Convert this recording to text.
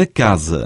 a casa.